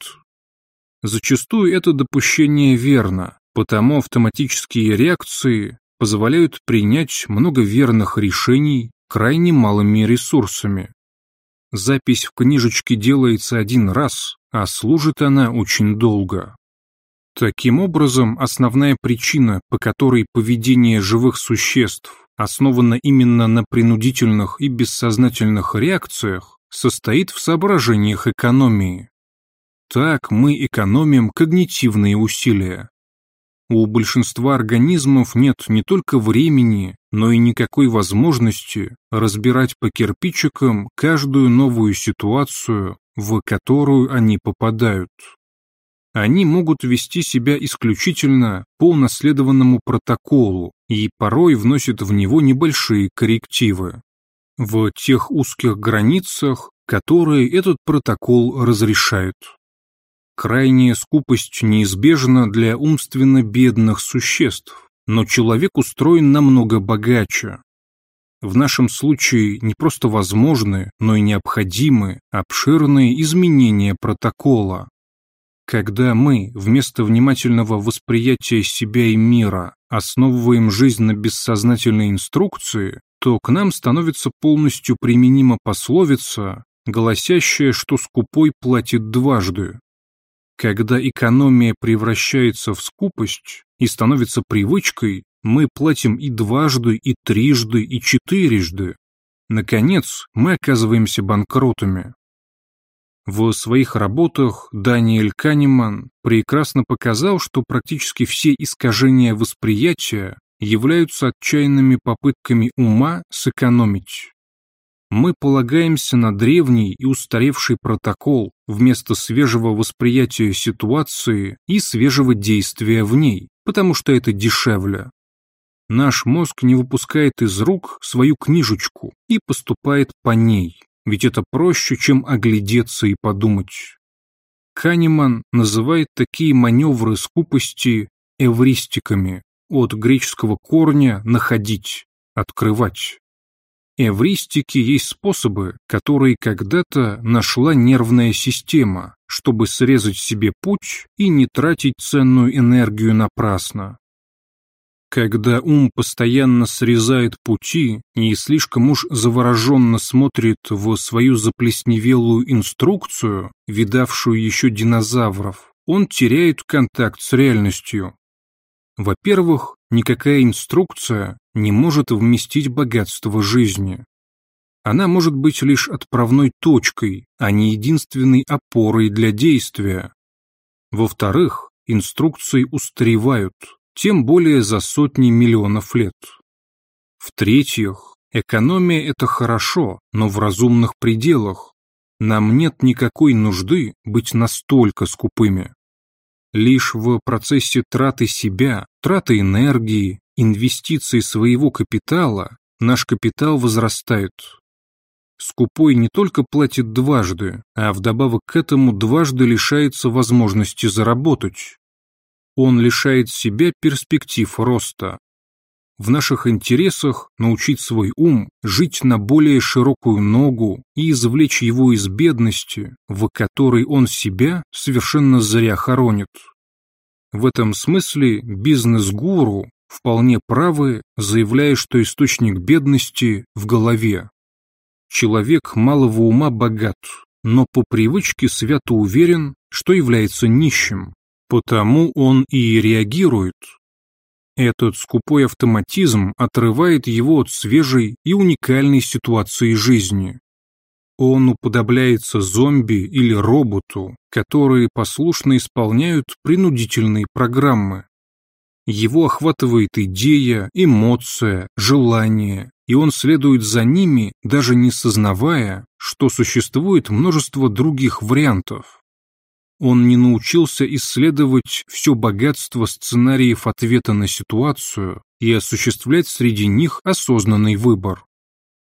Зачастую это допущение верно, потому автоматические реакции позволяют принять много верных решений крайне малыми ресурсами. Запись в книжечке делается один раз, а служит она очень долго. Таким образом, основная причина, по которой поведение живых существ основано именно на принудительных и бессознательных реакциях, состоит в соображениях экономии. Так мы экономим когнитивные усилия. У большинства организмов нет не только времени, но и никакой возможности разбирать по кирпичикам каждую новую ситуацию, в которую они попадают. Они могут вести себя исключительно по унаследованному протоколу и порой вносят в него небольшие коррективы. В тех узких границах, которые этот протокол разрешает. Крайняя скупость неизбежна для умственно бедных существ, но человек устроен намного богаче. В нашем случае не просто возможны, но и необходимы обширные изменения протокола. Когда мы вместо внимательного восприятия себя и мира основываем жизнь на бессознательной инструкции, то к нам становится полностью применима пословица, гласящая, что скупой платит дважды. Когда экономия превращается в скупость и становится привычкой, мы платим и дважды, и трижды, и четырежды. наконец, мы оказываемся банкротами. В своих работах Даниэль Канеман прекрасно показал, что практически все искажения восприятия являются отчаянными попытками ума сэкономить. Мы полагаемся на древний и устаревший протокол вместо свежего восприятия ситуации и свежего действия в ней, потому что это дешевле. Наш мозг не выпускает из рук свою книжечку и поступает по ней, ведь это проще, чем оглядеться и подумать. Канеман называет такие маневры скупости эвристиками, от греческого корня «находить», «открывать». Эвристики есть способы, которые когда-то нашла нервная система, чтобы срезать себе путь и не тратить ценную энергию напрасно. Когда ум постоянно срезает пути и слишком уж завороженно смотрит в свою заплесневелую инструкцию, видавшую еще динозавров, он теряет контакт с реальностью. Во-первых, никакая инструкция не может вместить богатство жизни. Она может быть лишь отправной точкой, а не единственной опорой для действия. Во-вторых, инструкции устаревают, тем более за сотни миллионов лет. В-третьих, экономия – это хорошо, но в разумных пределах. Нам нет никакой нужды быть настолько скупыми. Лишь в процессе траты себя, траты энергии, инвестиций своего капитала наш капитал возрастает. Скупой не только платит дважды, а вдобавок к этому дважды лишается возможности заработать он лишает себя перспектив роста. В наших интересах научить свой ум жить на более широкую ногу и извлечь его из бедности, в которой он себя совершенно зря хоронит. В этом смысле бизнес-гуру вполне правы, заявляя, что источник бедности в голове. Человек малого ума богат, но по привычке свято уверен, что является нищим, Потому он и реагирует. Этот скупой автоматизм отрывает его от свежей и уникальной ситуации жизни. Он уподобляется зомби или роботу, которые послушно исполняют принудительные программы. Его охватывает идея, эмоция, желание, и он следует за ними, даже не сознавая, что существует множество других вариантов. Он не научился исследовать все богатство сценариев ответа на ситуацию и осуществлять среди них осознанный выбор.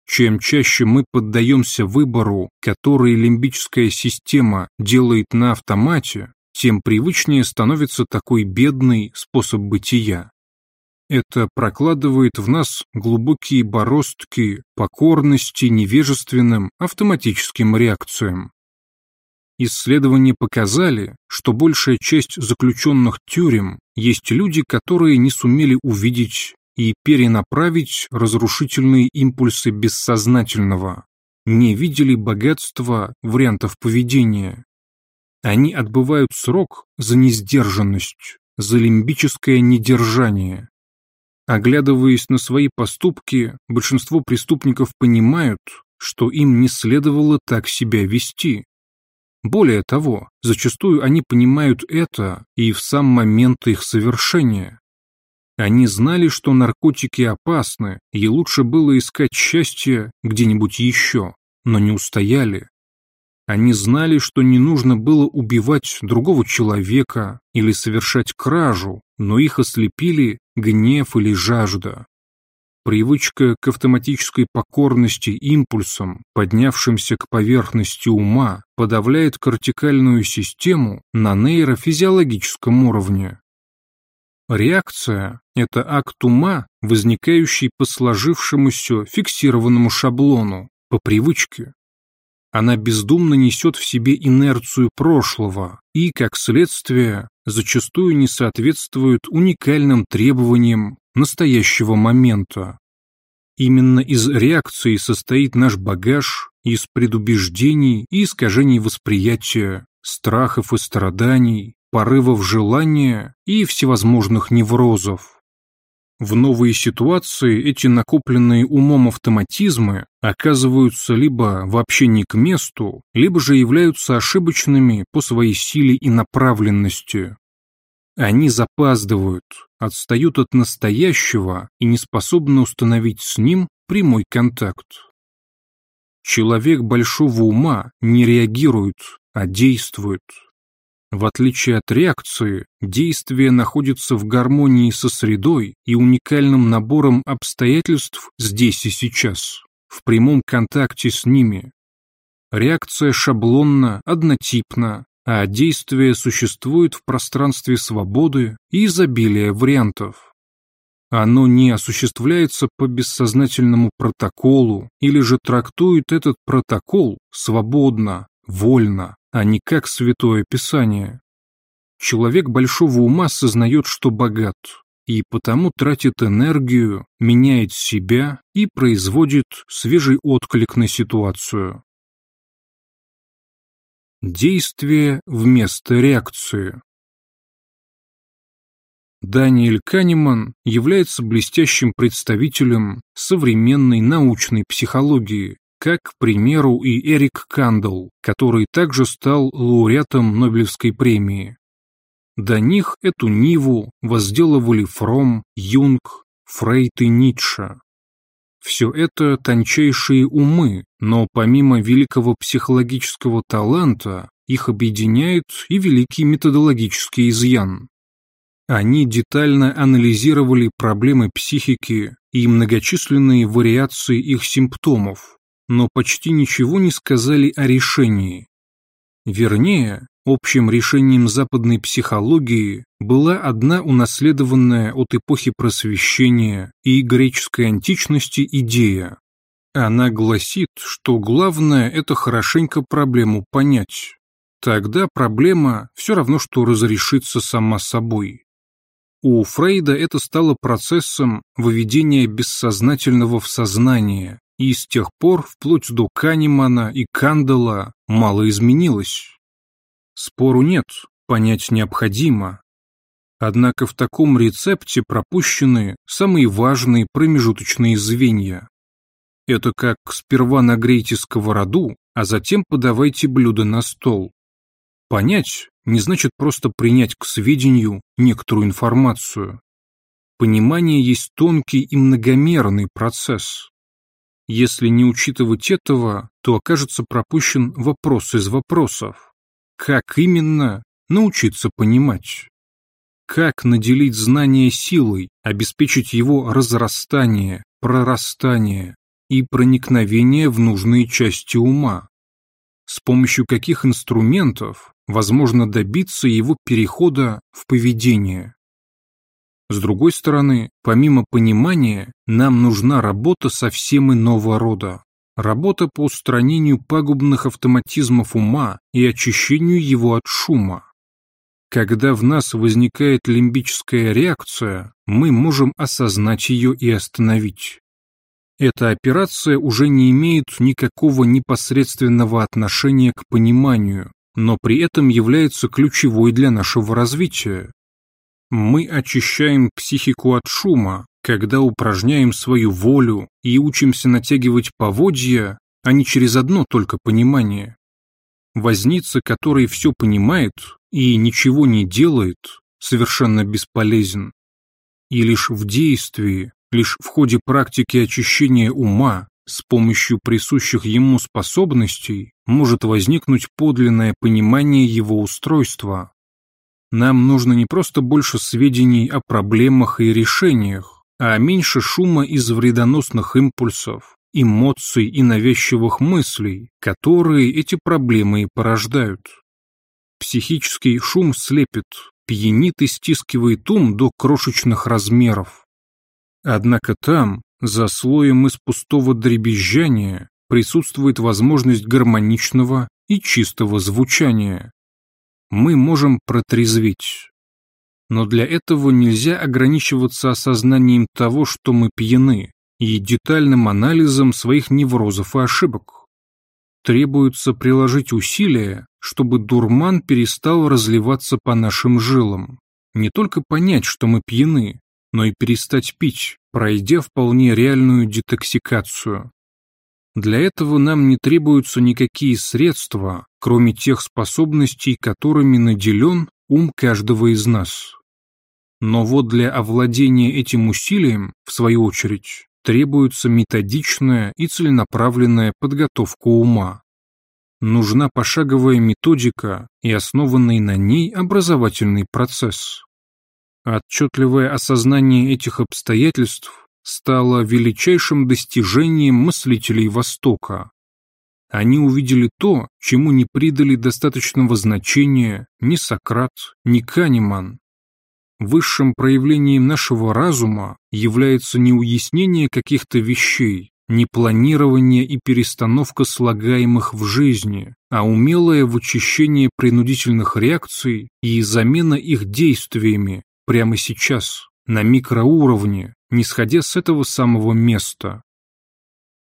Чем чаще мы поддаемся выбору, который лимбическая система делает на автомате, тем привычнее становится такой бедный способ бытия. Это прокладывает в нас глубокие бороздки покорности невежественным автоматическим реакциям. Исследования показали, что большая часть заключенных тюрем есть люди, которые не сумели увидеть и перенаправить разрушительные импульсы бессознательного, не видели богатства вариантов поведения. Они отбывают срок за несдержанность, за лимбическое недержание. Оглядываясь на свои поступки, большинство преступников понимают, что им не следовало так себя вести. Более того, зачастую они понимают это и в сам момент их совершения. Они знали, что наркотики опасны, и лучше было искать счастье где-нибудь еще, но не устояли. Они знали, что не нужно было убивать другого человека или совершать кражу, но их ослепили гнев или жажда. Привычка к автоматической покорности импульсам, поднявшимся к поверхности ума, подавляет кортикальную систему на нейрофизиологическом уровне. Реакция – это акт ума, возникающий по сложившемуся фиксированному шаблону, по привычке. Она бездумно несет в себе инерцию прошлого и, как следствие, зачастую не соответствует уникальным требованиям настоящего момента. Именно из реакции состоит наш багаж, из предубеждений и искажений восприятия, страхов и страданий, порывов желания и всевозможных неврозов. В новые ситуации эти накопленные умом автоматизмы оказываются либо вообще не к месту, либо же являются ошибочными по своей силе и направленности. Они запаздывают, отстают от настоящего и не способны установить с ним прямой контакт. Человек большого ума не реагирует, а действует. В отличие от реакции, действие находится в гармонии со средой и уникальным набором обстоятельств здесь и сейчас, в прямом контакте с ними. Реакция шаблонна, однотипна, а действие существует в пространстве свободы и изобилия вариантов. Оно не осуществляется по бессознательному протоколу или же трактует этот протокол свободно, вольно, а не как Святое Писание. Человек большого ума сознает, что богат, и потому тратит энергию, меняет себя и производит свежий отклик на ситуацию. Действие вместо реакции Даниэль Канеман является блестящим представителем современной научной психологии, как, к примеру, и Эрик Кандель, который также стал лауреатом Нобелевской премии. До них эту ниву возделывали Фром, Юнг, Фрейд и Ницше. Все это тончайшие умы, но помимо великого психологического таланта, их объединяет и великий методологический изъян. Они детально анализировали проблемы психики и многочисленные вариации их симптомов, но почти ничего не сказали о решении. Вернее, общим решением западной психологии была одна унаследованная от эпохи просвещения и греческой античности идея. Она гласит, что главное – это хорошенько проблему понять. Тогда проблема все равно, что разрешится сама собой. У Фрейда это стало процессом выведения бессознательного в сознание, и с тех пор, вплоть до Канемана и Кандала, мало изменилось. Спору нет, понять необходимо. Однако в таком рецепте пропущены самые важные промежуточные звенья. Это как сперва нагрейте сковороду, а затем подавайте блюдо на стол. Понять не значит просто принять к сведению некоторую информацию. Понимание есть тонкий и многомерный процесс. Если не учитывать этого, то окажется пропущен вопрос из вопросов. Как именно научиться понимать? Как наделить знание силой, обеспечить его разрастание, прорастание и проникновение в нужные части ума? С помощью каких инструментов возможно добиться его перехода в поведение? С другой стороны, помимо понимания, нам нужна работа совсем иного рода. Работа по устранению пагубных автоматизмов ума и очищению его от шума. Когда в нас возникает лимбическая реакция, мы можем осознать ее и остановить. Эта операция уже не имеет никакого непосредственного отношения к пониманию, но при этом является ключевой для нашего развития. Мы очищаем психику от шума, когда упражняем свою волю и учимся натягивать поводья, а не через одно только понимание. Возница, который все понимает и ничего не делает, совершенно бесполезен. И лишь в действии, лишь в ходе практики очищения ума, с помощью присущих ему способностей, может возникнуть подлинное понимание его устройства. Нам нужно не просто больше сведений о проблемах и решениях, а меньше шума из вредоносных импульсов, эмоций и навязчивых мыслей, которые эти проблемы и порождают. Психический шум слепит, пьянит и стискивает ум до крошечных размеров. Однако там, за слоем из пустого дребезжания, присутствует возможность гармоничного и чистого звучания мы можем протрезветь. Но для этого нельзя ограничиваться осознанием того, что мы пьяны, и детальным анализом своих неврозов и ошибок. Требуется приложить усилия, чтобы дурман перестал разливаться по нашим жилам. Не только понять, что мы пьяны, но и перестать пить, пройдя вполне реальную детоксикацию. Для этого нам не требуются никакие средства, кроме тех способностей, которыми наделен ум каждого из нас. Но вот для овладения этим усилием, в свою очередь, требуется методичная и целенаправленная подготовка ума. Нужна пошаговая методика и основанный на ней образовательный процесс. Отчетливое осознание этих обстоятельств стало величайшим достижением мыслителей Востока. Они увидели то, чему не придали достаточного значения ни Сократ, ни Канеман. Высшим проявлением нашего разума является не уяснение каких-то вещей, не планирование и перестановка слагаемых в жизни, а умелое вычищение принудительных реакций и замена их действиями прямо сейчас, на микроуровне, не сходя с этого самого места.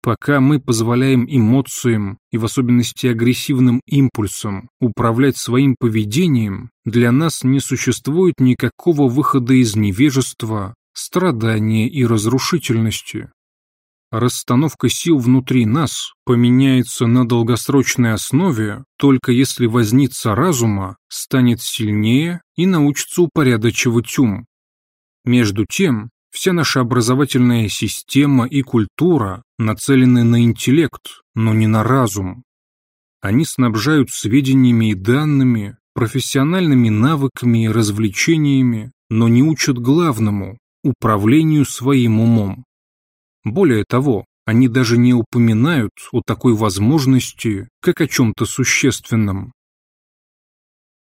Пока мы позволяем эмоциям и в особенности агрессивным импульсам управлять своим поведением, для нас не существует никакого выхода из невежества, страдания и разрушительности. Расстановка сил внутри нас поменяется на долгосрочной основе только если возница разума станет сильнее и научится упорядочивать ум. Между тем, Вся наша образовательная система и культура нацелены на интеллект, но не на разум. Они снабжают сведениями и данными, профессиональными навыками и развлечениями, но не учат главному – управлению своим умом. Более того, они даже не упоминают о такой возможности, как о чем-то существенном.